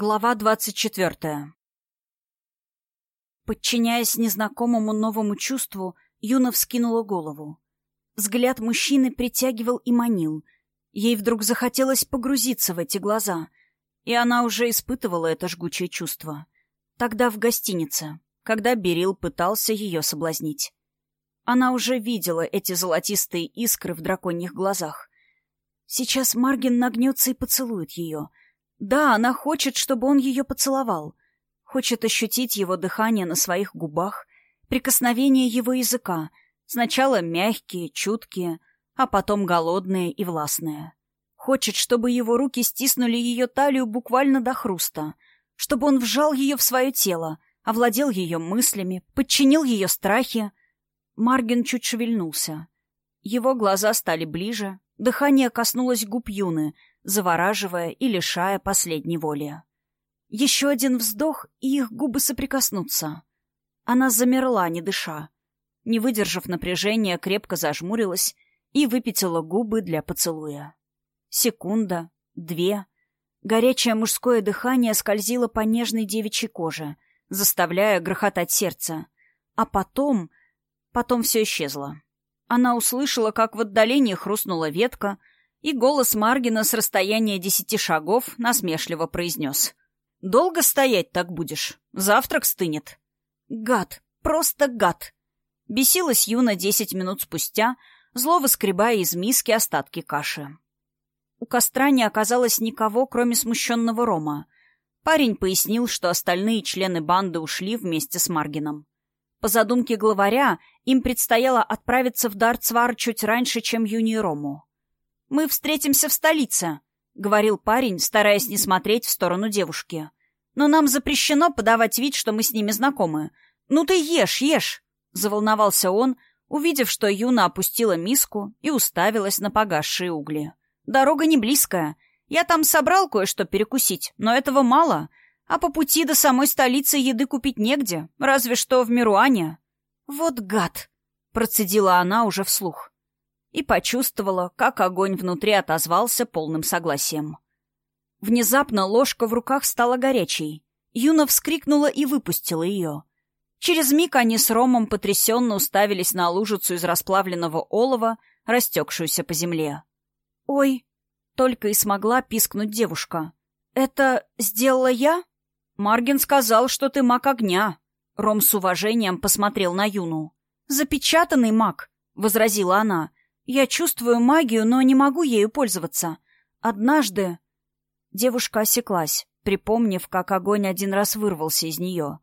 Глава двадцать четвертая Подчиняясь незнакомому новому чувству, Юна вскинула голову. Взгляд мужчины притягивал и манил. Ей вдруг захотелось погрузиться в эти глаза, и она уже испытывала это жгучее чувство. Тогда в гостинице, когда Берил пытался ее соблазнить. Она уже видела эти золотистые искры в драконьих глазах. Сейчас Маргин нагнется и поцелует ее — да, она хочет, чтобы он ее поцеловал. Хочет ощутить его дыхание на своих губах, прикосновение его языка, сначала мягкие, чуткие, а потом голодные и властные. Хочет, чтобы его руки стиснули ее талию буквально до хруста, чтобы он вжал ее в свое тело, овладел ее мыслями, подчинил ее страхи. Марген чуть шевельнулся. Его глаза стали ближе, дыхание коснулось губ Юны — завораживая и лишая последней воли. Еще один вздох, и их губы соприкоснутся. Она замерла, не дыша. Не выдержав напряжения, крепко зажмурилась и выпятила губы для поцелуя. Секунда, две. Горячее мужское дыхание скользило по нежной девичьей коже, заставляя грохотать сердце. А потом... Потом все исчезло. Она услышала, как в отдалении хрустнула ветка, и голос Маргина с расстояния десяти шагов насмешливо произнес. «Долго стоять так будешь? Завтрак стынет». «Гад! Просто гад!» Бесилась Юна десять минут спустя, зло выскребая из миски остатки каши. У костра не оказалось никого, кроме смущенного Рома. Парень пояснил, что остальные члены банды ушли вместе с Маргином. По задумке главаря, им предстояло отправиться в Дарцвар чуть раньше, чем Юни и Рому. «Мы встретимся в столице», — говорил парень, стараясь не смотреть в сторону девушки. «Но нам запрещено подавать вид, что мы с ними знакомы. Ну ты ешь, ешь!» — заволновался он, увидев, что Юна опустила миску и уставилась на погасшие угли. «Дорога не близкая. Я там собрал кое-что перекусить, но этого мало. А по пути до самой столицы еды купить негде, разве что в Мируане». «Вот гад!» — процедила она уже вслух и почувствовала, как огонь внутри отозвался полным согласием. Внезапно ложка в руках стала горячей. Юна вскрикнула и выпустила ее. Через миг они с Ромом потрясенно уставились на лужицу из расплавленного олова, растекшуюся по земле. «Ой!» — только и смогла пискнуть девушка. «Это сделала я?» «Маргин сказал, что ты маг огня». Ром с уважением посмотрел на Юну. «Запечатанный маг», — возразила она. Я чувствую магию, но не могу ею пользоваться. Однажды... Девушка осеклась, припомнив, как огонь один раз вырвался из нее.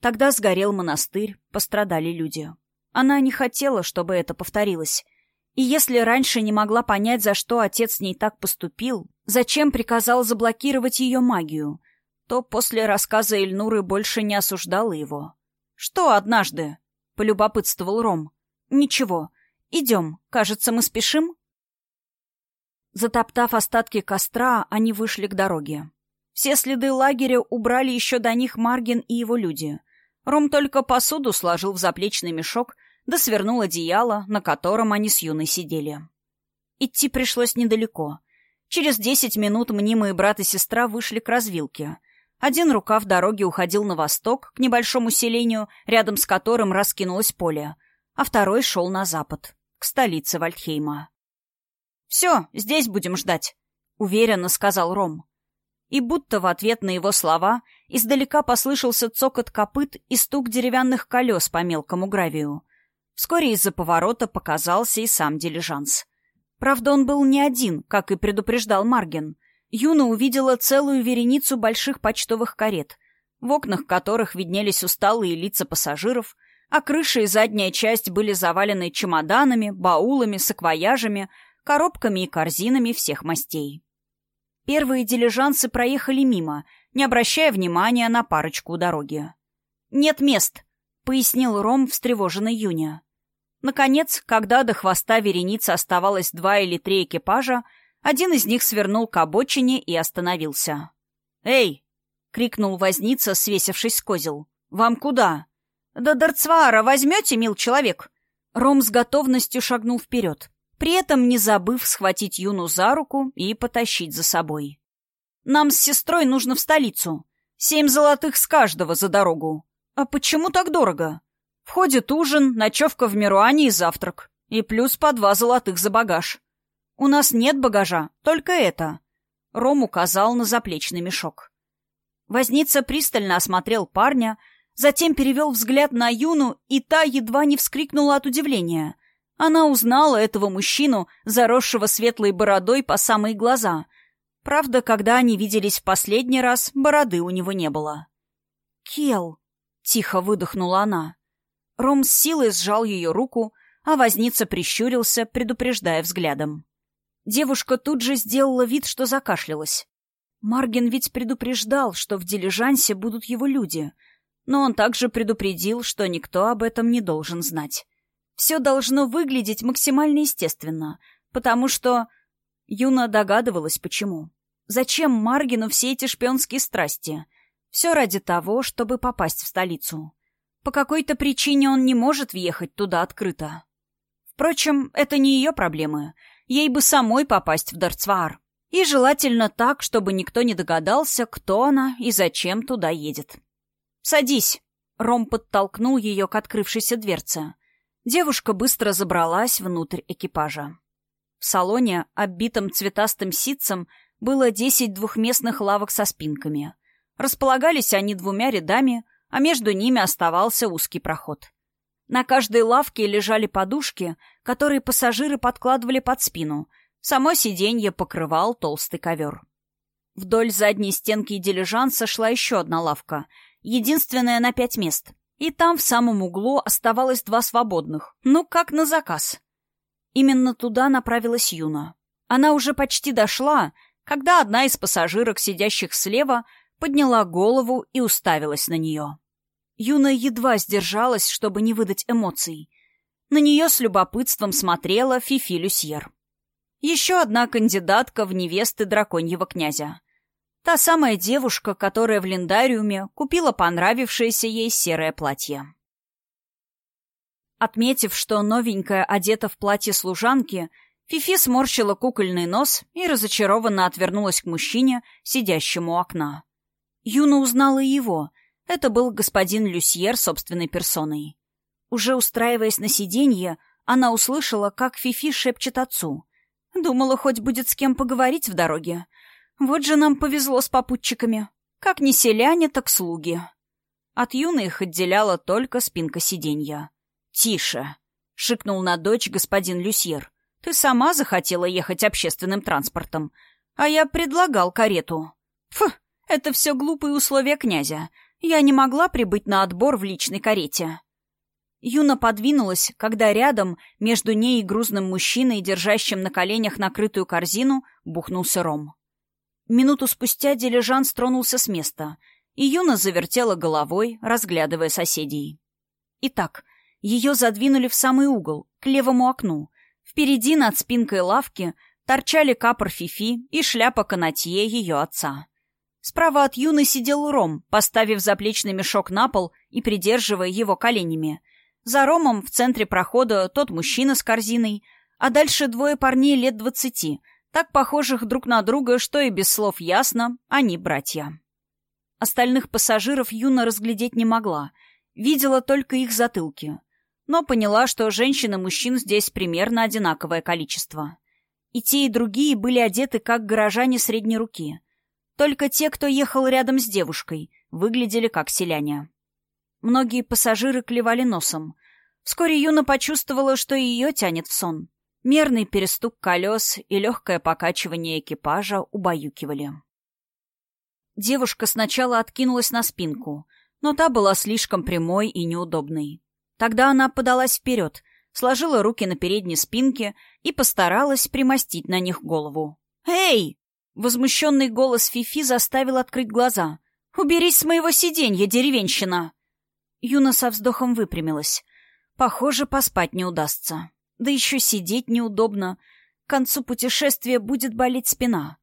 Тогда сгорел монастырь, пострадали люди. Она не хотела, чтобы это повторилось. И если раньше не могла понять, за что отец с ней так поступил, зачем приказал заблокировать ее магию, то после рассказа Эльнуры больше не осуждала его. «Что однажды?» — полюбопытствовал Ром. «Ничего. «Идем. Кажется, мы спешим?» Затоптав остатки костра, они вышли к дороге. Все следы лагеря убрали еще до них Маргин и его люди. Ром только посуду сложил в заплечный мешок, да свернул одеяло, на котором они с Юной сидели. Идти пришлось недалеко. Через десять минут мнимые брат и сестра вышли к развилке. Один рукав дороги уходил на восток, к небольшому селению, рядом с которым раскинулось поле, а второй шел на запад к столице Вальдхейма. «Все, здесь будем ждать», — уверенно сказал Ром. И будто в ответ на его слова издалека послышался цокот копыт и стук деревянных колес по мелкому гравию. Вскоре из-за поворота показался и сам дилижанс. Правда, он был не один, как и предупреждал Марген. Юна увидела целую вереницу больших почтовых карет, в окнах которых виднелись усталые лица пассажиров, а крыша и задняя часть были завалены чемоданами, баулами, саквояжами, коробками и корзинами всех мастей. Первые дилижансы проехали мимо, не обращая внимания на парочку у дороги. «Нет мест», — пояснил Ром встревоженный Юня. Наконец, когда до хвоста вереницы оставалось два или три экипажа, один из них свернул к обочине и остановился. «Эй!» — крикнул возница, свесившись с козел. «Вам куда?» «Да Дарцвара возьмете, мил человек?» Ром с готовностью шагнул вперед, при этом не забыв схватить Юну за руку и потащить за собой. Нам с сестрой нужно в столицу. Семь золотых с каждого за дорогу. А почему так дорого? Входит ужин, ночевка в Мируане и завтрак. И плюс по два золотых за багаж. У нас нет багажа, только это. Ром указал на заплечный мешок. Возница пристально осмотрел парня, затем перевел взгляд на Юну, и та едва не вскрикнула от удивления. Она узнала этого мужчину, заросшего светлой бородой по самые глаза. Правда, когда они виделись в последний раз, бороды у него не было. «Кел!» — тихо выдохнула она. Ром с силой сжал ее руку, а возница прищурился, предупреждая взглядом. Девушка тут же сделала вид, что закашлялась. Маргин ведь предупреждал, что в дилижансе будут его люди, но он также предупредил, что никто об этом не должен знать. Все должно выглядеть максимально естественно, потому что... Юна догадывалась, почему. Зачем Маргину все эти шпионские страсти? Все ради того, чтобы попасть в столицу. По какой-то причине он не может въехать туда открыто. Впрочем, это не ее проблемы. Ей бы самой попасть в Дарцваар. И желательно так, чтобы никто не догадался, кто она и зачем туда едет. «Садись!» Ром подтолкнул ее к открывшейся дверце. Девушка быстро забралась внутрь экипажа. В салоне, оббитом цветастым ситцем, было десять двухместных лавок со спинками. Располагались они двумя рядами, а между ними оставался узкий проход. На каждой лавке лежали подушки, которые пассажиры подкладывали под спину. Само сиденье покрывал толстый ковер. Вдоль задней стенки дилижанса шла еще одна лавка, единственная на пять мест — и там в самом углу оставалось два свободных. Ну, как на заказ. Именно туда направилась Юна. Она уже почти дошла, когда одна из пассажирок, сидящих слева, подняла голову и уставилась на нее. Юна едва сдержалась, чтобы не выдать эмоций. На нее с любопытством смотрела Фифи Люсьер. Еще одна кандидатка в невесты драконьего князя. Та самая девушка, которая в линдариуме купила понравившееся ей серое платье. Отметив, что новенькая одета в платье служанки, Фифи сморщила кукольный нос и разочарованно отвернулась к мужчине, сидящему у окна. Юна узнала его. Это был господин Люсьер собственной персоной. Уже устраиваясь на сиденье, она услышала, как Фифи шепчет отцу. Думала, хоть будет с кем поговорить в дороге. Вот же нам повезло с попутчиками. Как не селяне, так слуги. От юны их отделяла только спинка сиденья. «Тише!» — шикнул на дочь господин Люсьер. «Ты сама захотела ехать общественным транспортом, а я предлагал карету. Фу, это все глупые условия князя. Я не могла прибыть на отбор в личной карете». Юна подвинулась, когда рядом, между ней и грузным мужчиной, держащим на коленях накрытую корзину, бухнулся ром. Минуту спустя дилижанс тронулся с места, и Юна завертела головой, разглядывая соседей. Итак, ее задвинули в самый угол, к левому окну. Впереди, над спинкой лавки, торчали капор Фифи и шляпа канатье ее отца. Справа от Юны сидел Ром, поставив заплечный мешок на пол и придерживая его коленями. За Ромом в центре прохода тот мужчина с корзиной, а дальше двое парней лет двадцати — так похожих друг на друга, что и без слов ясно, они братья. Остальных пассажиров Юна разглядеть не могла, видела только их затылки, но поняла, что женщин и мужчин здесь примерно одинаковое количество. И те, и другие были одеты как горожане средней руки. Только те, кто ехал рядом с девушкой, выглядели как селяне. Многие пассажиры клевали носом. Вскоре Юна почувствовала, что ее тянет в сон. Мерный перестук колес и легкое покачивание экипажа убаюкивали. Девушка сначала откинулась на спинку, но та была слишком прямой и неудобной. Тогда она подалась вперед, сложила руки на передней спинке и постаралась примостить на них голову. «Эй!» — возмущенный голос Фифи заставил открыть глаза. «Уберись с моего сиденья, деревенщина!» Юна со вздохом выпрямилась. «Похоже, поспать не удастся». Да еще сидеть неудобно. К концу путешествия будет болеть спина.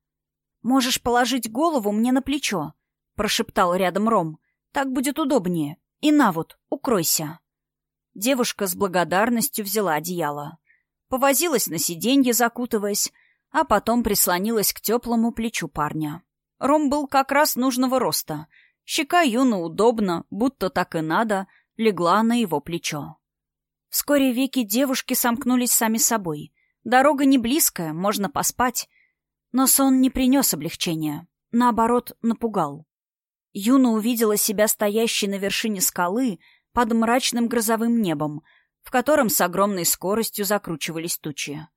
«Можешь положить голову мне на плечо», — прошептал рядом Ром. «Так будет удобнее. И на вот, укройся». Девушка с благодарностью взяла одеяло. Повозилась на сиденье, закутываясь, а потом прислонилась к теплому плечу парня. Ром был как раз нужного роста. Щека Юна удобно, будто так и надо, легла на его плечо. Вскоре веки девушки сомкнулись сами собой. Дорога не близкая, можно поспать. Но сон не принес облегчения. Наоборот, напугал. Юна увидела себя стоящей на вершине скалы под мрачным грозовым небом, в котором с огромной скоростью закручивались тучи.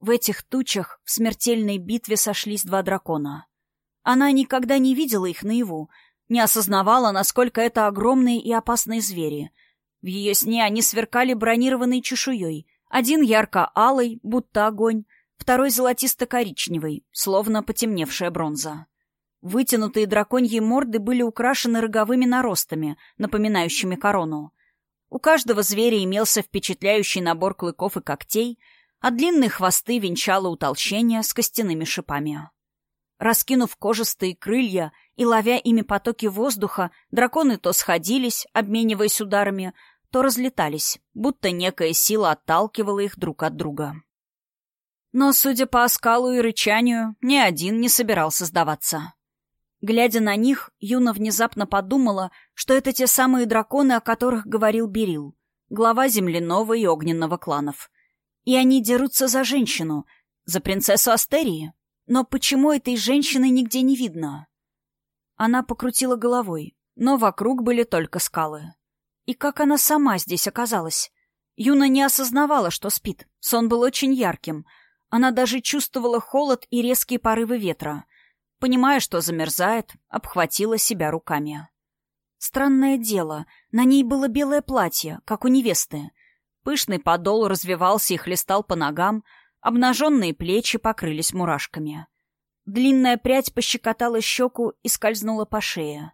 В этих тучах в смертельной битве сошлись два дракона. Она никогда не видела их наяву, не осознавала, насколько это огромные и опасные звери. В ее сне они сверкали бронированной чешуей, один ярко-алый, будто огонь, второй золотисто-коричневый, словно потемневшая бронза. Вытянутые драконьи морды были украшены роговыми наростами, напоминающими корону. У каждого зверя имелся впечатляющий набор клыков и когтей, а длинные хвосты венчало утолщение с костяными шипами. Раскинув кожистые крылья и ловя ими потоки воздуха, драконы то сходились, обмениваясь ударами, то разлетались, будто некая сила отталкивала их друг от друга. Но, судя по оскалу и рычанию, ни один не собирался сдаваться. Глядя на них, Юна внезапно подумала, что это те самые драконы, о которых говорил Берил, глава земляного и огненного кланов. И они дерутся за женщину, за принцессу Астерии. Но почему этой женщины нигде не видно? Она покрутила головой, но вокруг были только скалы. И как она сама здесь оказалась? Юна не осознавала, что спит. Сон был очень ярким. Она даже чувствовала холод и резкие порывы ветра — Понимая, что замерзает, обхватила себя руками. Странное дело, на ней было белое платье, как у невесты. Пышный подол развивался и хлестал по ногам, обнаженные плечи покрылись мурашками. Длинная прядь пощекотала щеку и скользнула по шее.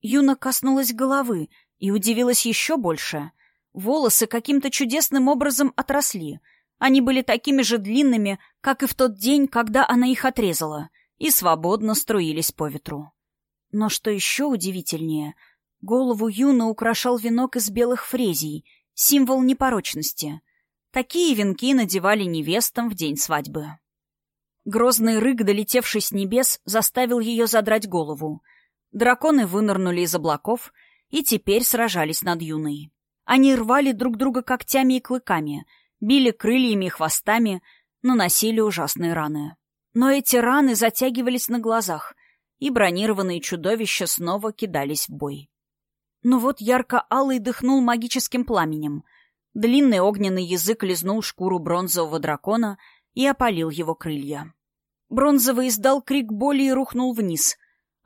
Юна коснулась головы и удивилась еще больше. Волосы каким-то чудесным образом отросли. Они были такими же длинными, как и в тот день, когда она их отрезала — и свободно струились по ветру. Но что еще удивительнее, голову Юна украшал венок из белых фрезий, символ непорочности. Такие венки надевали невестам в день свадьбы. Грозный рык, долетевший с небес, заставил ее задрать голову. Драконы вынырнули из облаков и теперь сражались над Юной. Они рвали друг друга когтями и клыками, били крыльями и хвостами, наносили ужасные раны. Но эти раны затягивались на глазах, и бронированные чудовища снова кидались в бой. Но вот ярко-алый дыхнул магическим пламенем. Длинный огненный язык лизнул шкуру бронзового дракона и опалил его крылья. Бронзовый издал крик боли и рухнул вниз.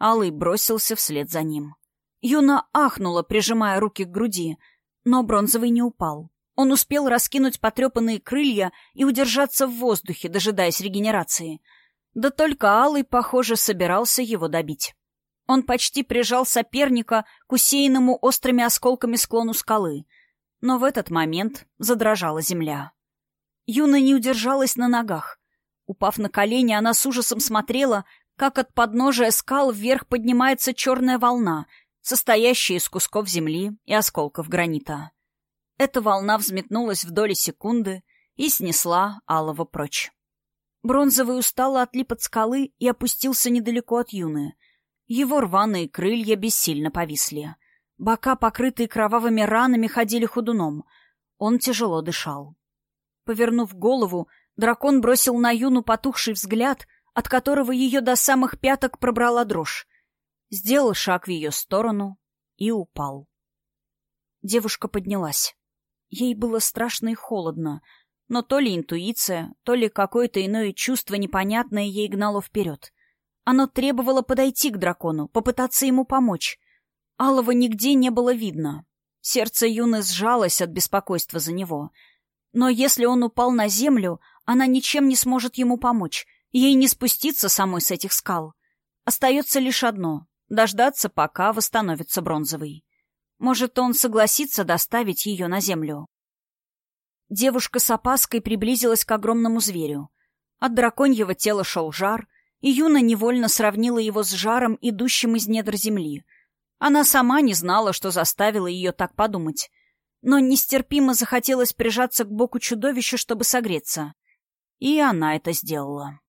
Алый бросился вслед за ним. Юна ахнула, прижимая руки к груди, но бронзовый не упал. Он успел раскинуть потрепанные крылья и удержаться в воздухе, дожидаясь регенерации. Да только Алый, похоже, собирался его добить. Он почти прижал соперника к усеянному острыми осколками склону скалы. Но в этот момент задрожала земля. Юна не удержалась на ногах. Упав на колени, она с ужасом смотрела, как от подножия скал вверх поднимается черная волна, состоящая из кусков земли и осколков гранита. Эта волна взметнулась в доли секунды и снесла Алого прочь. Бронзовый устало отлип от скалы и опустился недалеко от Юны. Его рваные крылья бессильно повисли. Бока, покрытые кровавыми ранами, ходили ходуном. Он тяжело дышал. Повернув голову, дракон бросил на Юну потухший взгляд, от которого ее до самых пяток пробрала дрожь. Сделал шаг в ее сторону и упал. Девушка поднялась. Ей было страшно и холодно, но то ли интуиция, то ли какое-то иное чувство непонятное ей гнало вперед. Оно требовало подойти к дракону, попытаться ему помочь. Алого нигде не было видно. Сердце Юны сжалось от беспокойства за него. Но если он упал на землю, она ничем не сможет ему помочь. Ей не спуститься самой с этих скал. Остается лишь одно — дождаться, пока восстановится бронзовый. Может, он согласится доставить ее на землю. Девушка с опаской приблизилась к огромному зверю. От драконьего тела шел жар, и Юна невольно сравнила его с жаром, идущим из недр земли. Она сама не знала, что заставило ее так подумать. Но нестерпимо захотелось прижаться к боку чудовища, чтобы согреться. И она это сделала.